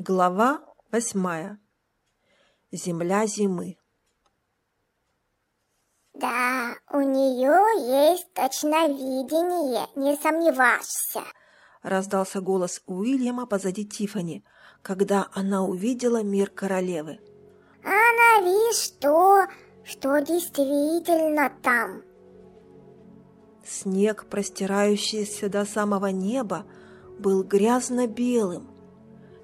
Глава восьмая. Земля зимы. Да, у нее есть точновидение, не сомневаешься. Раздался голос Уильяма позади Тифани, когда она увидела мир королевы. Она видишь то, что действительно там. Снег, простирающийся до самого неба, был грязно-белым,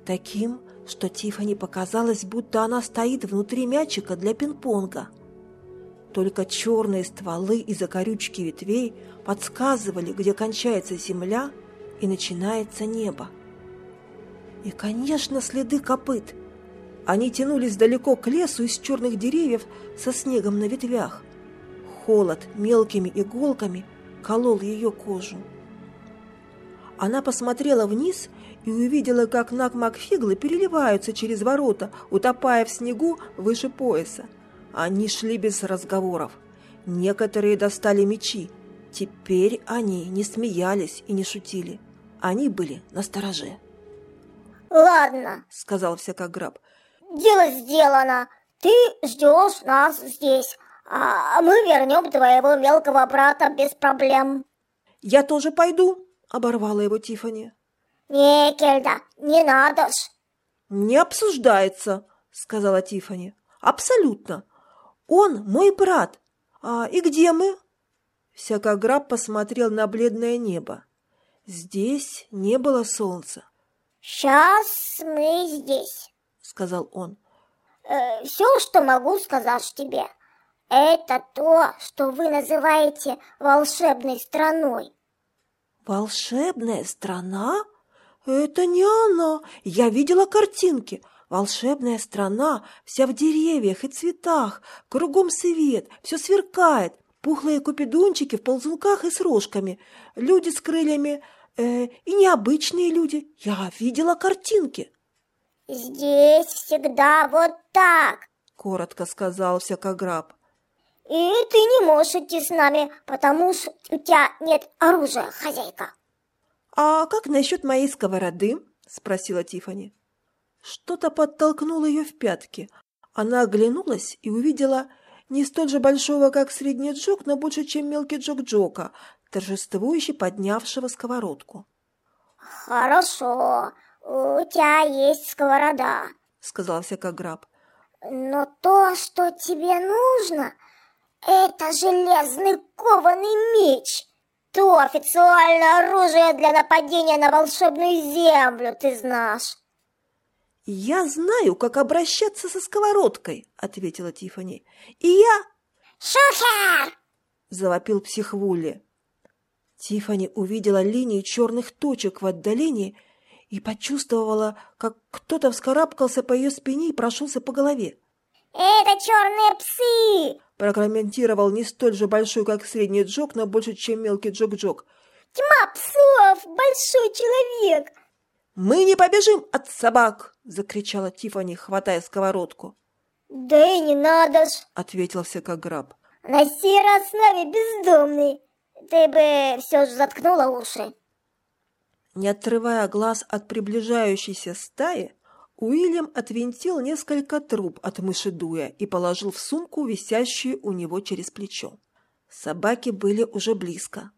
таким, что Тифани показалось, будто она стоит внутри мячика для пинг-понга. Только черные стволы и закорючки ветвей подсказывали, где кончается земля и начинается небо. И, конечно, следы копыт. Они тянулись далеко к лесу из черных деревьев со снегом на ветвях. Холод мелкими иголками колол ее кожу. Она посмотрела вниз и увидела, как Нак Макфиглы переливаются через ворота, утопая в снегу выше пояса. Они шли без разговоров. Некоторые достали мечи. Теперь они не смеялись и не шутили. Они были на стороже. «Ладно», — сказал всякограб. «Дело сделано. Ты ждешь нас здесь, а мы вернем твоего мелкого брата без проблем». «Я тоже пойду», — оборвала его Тифани. «Не, Кельда, не надо ж!» «Не обсуждается», — сказала Тифани. «Абсолютно. Он мой брат. А и где мы?» Всякограб посмотрел на бледное небо. Здесь не было солнца. «Сейчас мы здесь», — сказал он. «Э, «Все, что могу сказать тебе, это то, что вы называете волшебной страной». «Волшебная страна?» «Это не она! Я видела картинки! Волшебная страна, вся в деревьях и цветах, кругом свет, все сверкает, пухлые купидунчики в ползунках и с рожками, люди с крыльями э, и необычные люди. Я видела картинки!» «Здесь всегда вот так!» — коротко сказал всякограб. «И ты не можешь идти с нами, потому что у тебя нет оружия, хозяйка!» «А как насчет моей сковороды?» – спросила Тифани. Что-то подтолкнуло ее в пятки. Она оглянулась и увидела не столь же большого, как средний джок, но больше, чем мелкий джок Джока, торжествующе поднявшего сковородку. «Хорошо, у тебя есть сковорода», — сказал всякограб. «Но то, что тебе нужно, это железный кованый меч» то официальное оружие для нападения на волшебную землю, ты знаешь. «Я знаю, как обращаться со сковородкой», — ответила Тифани. «И я...» «Шухер!» — завопил психвули. Тифани увидела линии черных точек в отдалении и почувствовала, как кто-то вскарабкался по ее спине и прошелся по голове. «Это черные псы!» прокомментировал не столь же большой, как средний Джок, но больше, чем мелкий Джок-Джок. «Тьма псов! Большой человек!» «Мы не побежим от собак!» – закричала Тифани, хватая сковородку. «Да и не надо ж!» – ответил всякограб. «На сей раз с нами бездомный! Ты бы все же заткнула уши!» Не отрывая глаз от приближающейся стаи, Уильям отвинтил несколько труб от мышедуя и положил в сумку, висящую у него через плечо. Собаки были уже близко.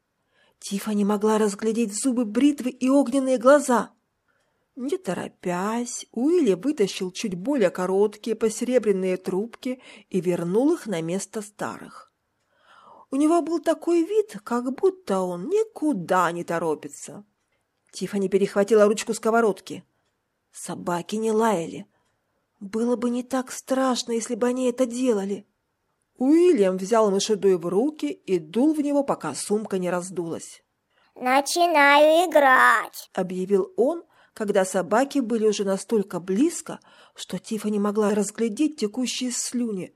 Тифа не могла разглядеть зубы бритвы и огненные глаза. Не торопясь, Уилли вытащил чуть более короткие посеребряные трубки и вернул их на место старых. У него был такой вид, как будто он никуда не торопится. Тифани перехватила ручку сковородки – Собаки не лаяли. Было бы не так страшно, если бы они это делали. Уильям взял мышедуй в руки и дул в него, пока сумка не раздулась. «Начинаю играть», — объявил он, когда собаки были уже настолько близко, что Тифа не могла разглядеть текущие слюни.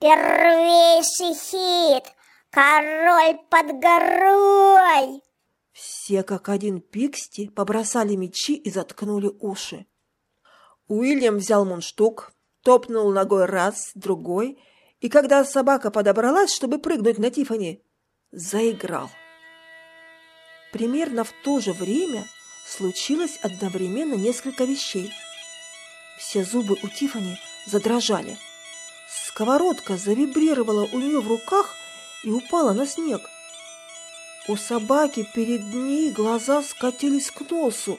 «Первейший хит! Король под горой!» Все как один пиксти побросали мечи и заткнули уши. Уильям взял мундштук, топнул ногой раз, другой, и когда собака подобралась, чтобы прыгнуть на Тифани, заиграл. Примерно в то же время случилось одновременно несколько вещей. Все зубы у Тифани задрожали. Сковородка завибрировала у нее в руках и упала на снег. У собаки перед ней глаза скатились к носу,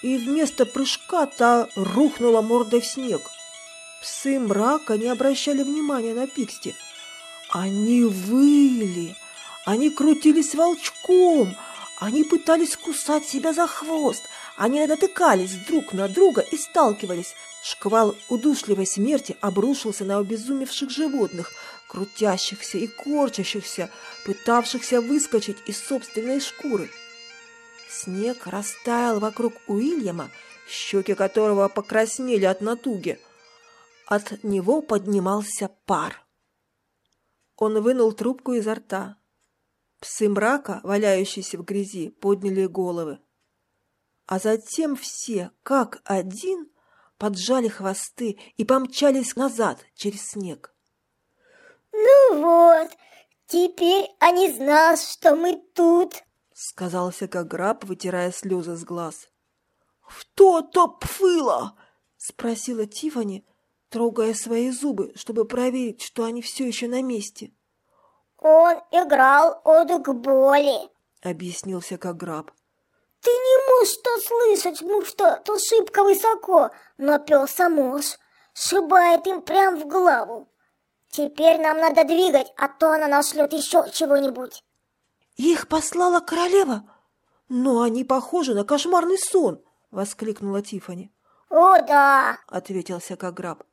и вместо прыжка та рухнула мордой в снег. Псы мрака не обращали внимания на Пиксти. Они выли, они крутились волчком, они пытались кусать себя за хвост, они натыкались друг на друга и сталкивались. Шквал удушливой смерти обрушился на обезумевших животных, крутящихся и корчащихся, пытавшихся выскочить из собственной шкуры. Снег растаял вокруг Уильяма, щеки которого покраснели от натуги. От него поднимался пар. Он вынул трубку изо рта. Псы мрака, валяющиеся в грязи, подняли головы. А затем все, как один, поджали хвосты и помчались назад через снег. «Ну вот, теперь они знают, что мы тут», — сказал Секограб, вытирая слезы с глаз. «Что-то пфыло!» — спросила Тифани, трогая свои зубы, чтобы проверить, что они все еще на месте. «Он играл от к боли», — объяснился Каграб. «Ты не можешь что слышать, ну что, то шибко высоко, но пёса мож, шибает им прям в голову. Теперь нам надо двигать, а то она нашлет еще чего-нибудь». «Их послала королева? Но они похожи на кошмарный сон!» — воскликнула Тифани. «О, да!» — ответился Каграб.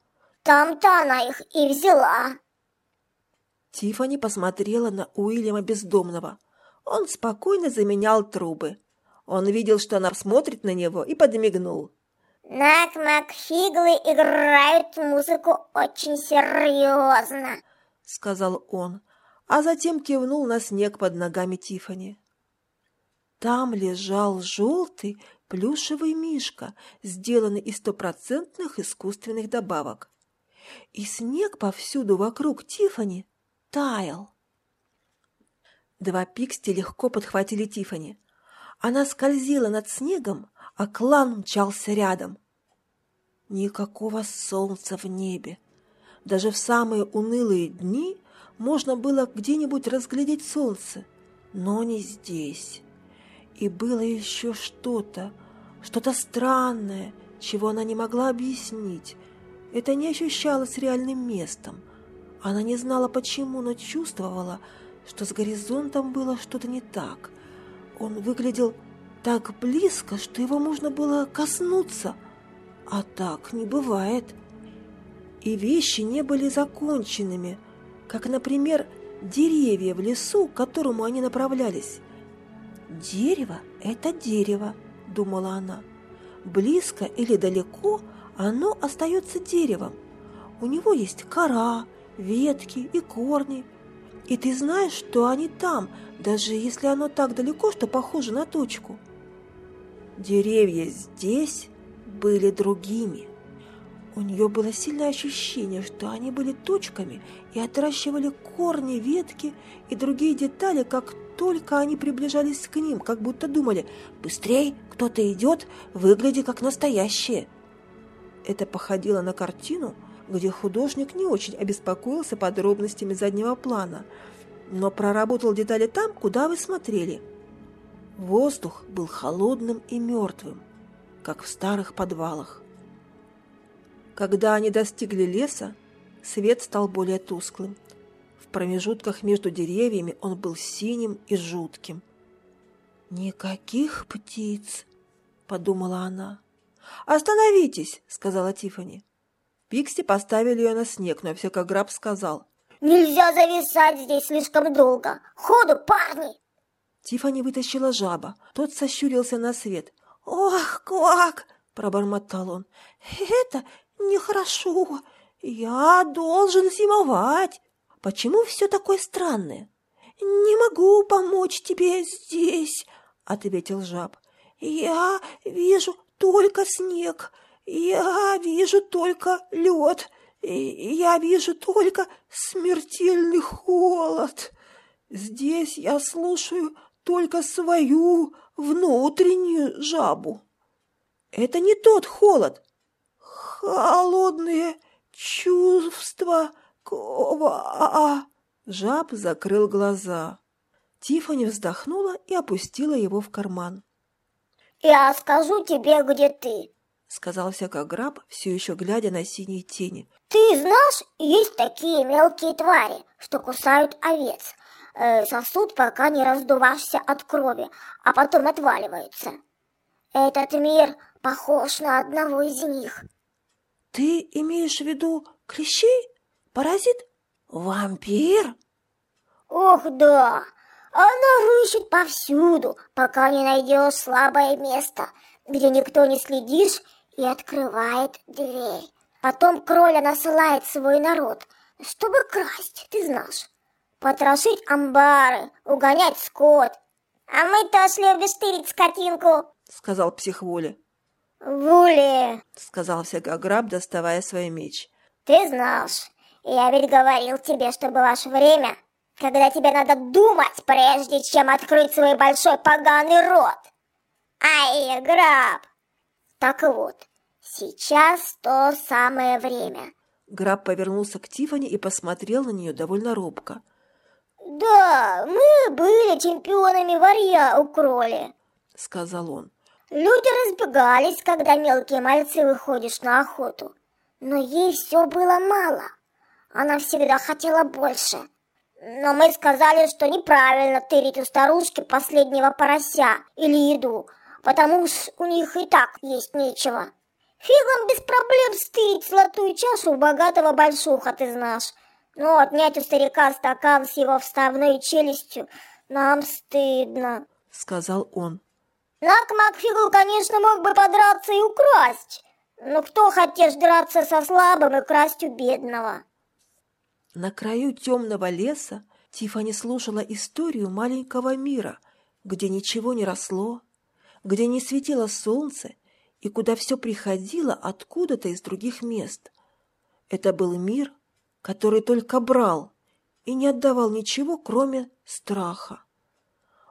«Там-то она их и взяла!» Тифани посмотрела на Уильяма Бездомного. Он спокойно заменял трубы. Он видел, что она смотрит на него, и подмигнул. «Нак Макфиглы играют музыку очень серьезно», — сказал он, а затем кивнул на снег под ногами Тифани. Там лежал желтый плюшевый мишка, сделанный из стопроцентных искусственных добавок. И снег повсюду вокруг Тифани таял. Два пиксти легко подхватили Тифани. Она скользила над снегом, а клан мчался рядом. Никакого солнца в небе. Даже в самые унылые дни можно было где-нибудь разглядеть солнце, но не здесь. И было еще что-то, что-то странное, чего она не могла объяснить. Это не ощущалось реальным местом. Она не знала почему, но чувствовала, что с горизонтом было что-то не так. Он выглядел так близко, что его можно было коснуться, а так не бывает. И вещи не были законченными, как, например, деревья в лесу, к которому они направлялись. «Дерево — это дерево», — думала она. «Близко или далеко оно остается деревом. У него есть кора, ветки и корни, и ты знаешь, что они там, даже если оно так далеко, что похоже на точку. Деревья здесь были другими. У нее было сильное ощущение, что они были точками и отращивали корни, ветки и другие детали, как только они приближались к ним, как будто думали «Быстрей, кто-то идет, выгляди как настоящее». Это походило на картину, где художник не очень обеспокоился подробностями заднего плана, но проработал детали там, куда вы смотрели. Воздух был холодным и мертвым, как в старых подвалах. Когда они достигли леса, свет стал более тусклым. В промежутках между деревьями он был синим и жутким. «Никаких птиц!» — подумала она. «Остановитесь!» — сказала Тифани. Пикси поставили ее на снег, но все как граб сказал. «Нельзя зависать здесь слишком долго! Ходу, парни!» Тифани вытащила жаба. Тот сощурился на свет. «Ох, квак!» – пробормотал он. «Это нехорошо. Я должен зимовать. Почему все такое странное?» «Не могу помочь тебе здесь», — ответил жаб. «Я вижу только снег. Я вижу только лед, я вижу только смертельный холод. Здесь я слушаю только свою внутреннюю жабу. Это не тот холод. холодные чувства кова. Жаб закрыл глаза. Тиффани вздохнула и опустила его в карман. «Я скажу тебе, где ты», — сказал всякограб, все еще глядя на синие тени. «Ты знаешь, есть такие мелкие твари, что кусают овец, э, сосут, пока не раздувашься от крови, а потом отваливаются. Этот мир похож на одного из них». «Ты имеешь в виду клещей? Паразит? Вампир?» «Ох, да! Она рыщет повсюду, пока не найдешь слабое место, где никто не следишь, и открывает дверь. Потом кроля насылает свой народ, чтобы красть, ты знаешь. Потрошить амбары, угонять скот. А мы тоже любим стырить скотинку, сказал псих Воля. Вули, сказал всякограб, доставая свой меч. Ты знаешь, я ведь говорил тебе, что ваше время, когда тебе надо думать, прежде чем открыть свой большой поганый рот. Ай, граб! Так вот, сейчас то самое время. Граб повернулся к Тифани и посмотрел на нее довольно робко. «Да, мы были чемпионами варья у кроли», — сказал он. «Люди разбегались, когда мелкие мальцы выходишь на охоту. Но ей все было мало. Она всегда хотела больше. Но мы сказали, что неправильно тырить у старушки последнего порося или еду, потому что у них и так есть нечего. Фигам без проблем стырить золотую чашу у богатого большуха, ты знаешь. Но отнять у старика стакан с его вставной челюстью нам стыдно, — сказал он. Нак Макфигл, конечно, мог бы подраться и украсть, но кто хотел драться со слабым и красть у бедного? На краю темного леса Тифани слушала историю маленького мира, где ничего не росло, где не светило солнце и куда все приходило откуда-то из других мест. Это был мир, который только брал и не отдавал ничего, кроме страха.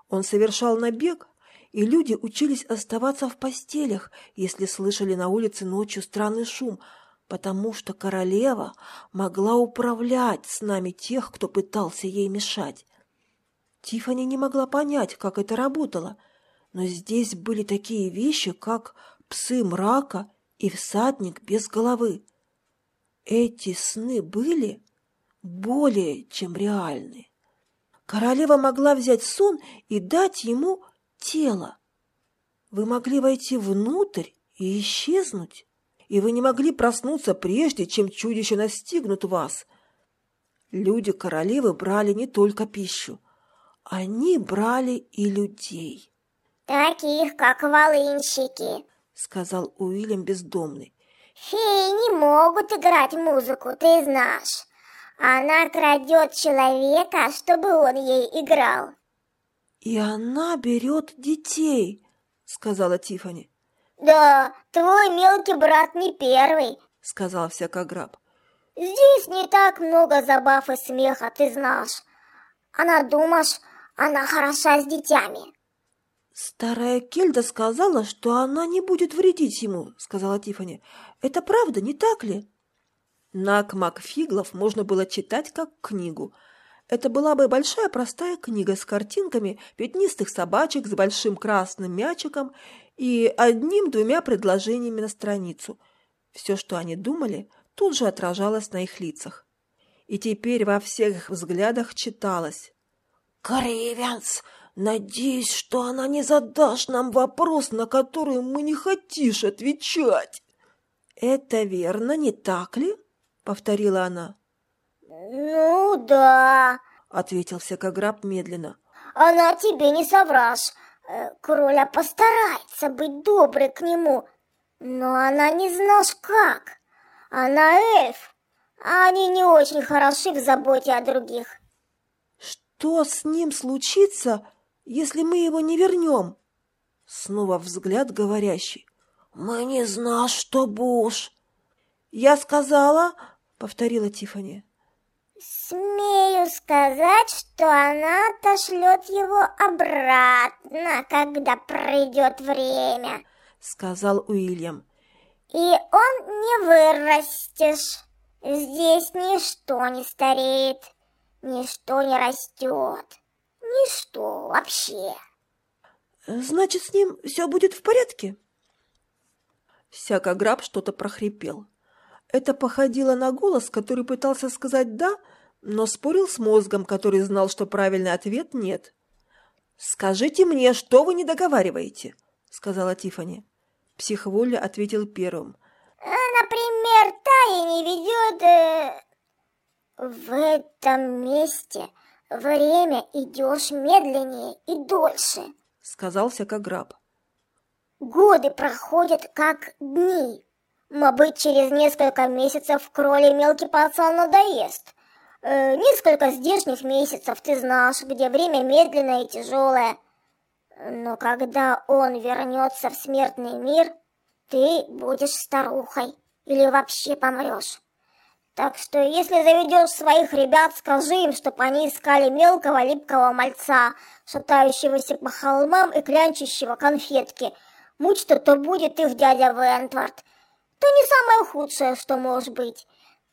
Он совершал набег, и люди учились оставаться в постелях, если слышали на улице ночью странный шум, потому что королева могла управлять с нами тех, кто пытался ей мешать. Тифани не могла понять, как это работало – но здесь были такие вещи, как псы мрака и всадник без головы. Эти сны были более чем реальны. Королева могла взять сон и дать ему тело. Вы могли войти внутрь и исчезнуть, и вы не могли проснуться прежде, чем чудище настигнут вас. Люди королевы брали не только пищу, они брали и людей. «Таких, как волынщики», — сказал Уильям бездомный. «Феи не могут играть музыку, ты знаешь. Она крадет человека, чтобы он ей играл». «И она берет детей», — сказала Тифани. «Да, твой мелкий брат не первый», — сказал всякограб. «Здесь не так много забав и смеха, ты знаешь. Она думаешь, она хороша с детьми». «Старая Кельда сказала, что она не будет вредить ему», — сказала Тифани. «Это правда, не так ли?» Нак Макфиглов можно было читать как книгу. Это была бы большая простая книга с картинками пятнистых собачек с большим красным мячиком и одним-двумя предложениями на страницу. Все, что они думали, тут же отражалось на их лицах. И теперь во всех взглядах читалось. «Кривенс! Надеюсь, что она не задаст нам вопрос, на который мы не хотишь отвечать. Это верно, не так ли? Повторила она. Ну да, ответил всякограб медленно. Она тебе не соврашь. Э, Кроля постарается быть доброй к нему, но она не знаешь как. Она эльф, а они не очень хороши в заботе о других. Что с ним случится, если мы его не вернем?» Снова взгляд говорящий. «Мы не знаем, что будешь». «Я сказала», — повторила Тифани. «Смею сказать, что она отошлет его обратно, когда пройдет время», — сказал Уильям. И он не вырастешь. Здесь ничто не стареет, ничто не растет, ничто вообще. Значит, с ним все будет в порядке? Всякограб что-то прохрипел. Это походило на голос, который пытался сказать «да», но спорил с мозгом, который знал, что правильный ответ «нет». «Скажите мне, что вы не договариваете?» — сказала Тифани. Психволя ответил первым. Например, Тая не ведет... Э, в этом месте время идешь медленнее и дольше, сказал всякограб. Годы проходят как дни. Мабыть, через несколько месяцев кроли мелкий пацан надоест. Э, несколько здешних месяцев ты знаешь, где время медленное и тяжелое. Но когда он вернется в смертный мир, ты будешь старухой или вообще помрешь. Так что если заведешь своих ребят, скажи им, чтоб они искали мелкого липкого мальца, шатающегося по холмам и клянчащего конфетки. Муть-то то будет их дядя Вентвард. То не самое худшее, что может быть.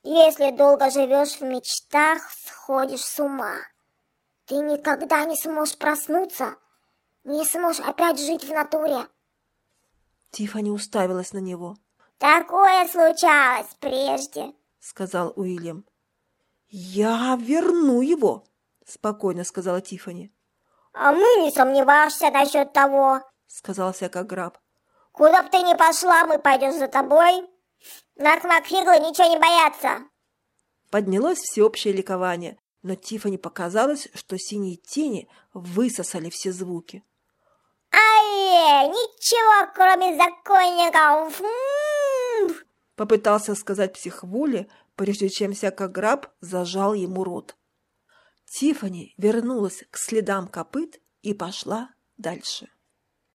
Если долго живешь в мечтах, сходишь с ума. Ты никогда не сможешь проснуться, не сможешь опять жить в натуре. Тиффани уставилась на него. «Такое случалось прежде», — сказал Уильям. «Я верну его», — спокойно сказала Тиффани. «А мы не сомневаешься насчет того», — сказал всякограб. «Куда б ты ни пошла, мы пойдем за тобой. Нарк-макфиглы ничего не боятся». Поднялось всеобщее ликование, но Тиффани показалось, что синие тени высосали все звуки. Ай, ничего, кроме законников. Попытался сказать психволе, прежде чем всякограб зажал ему рот. Тифани вернулась к следам копыт и пошла дальше.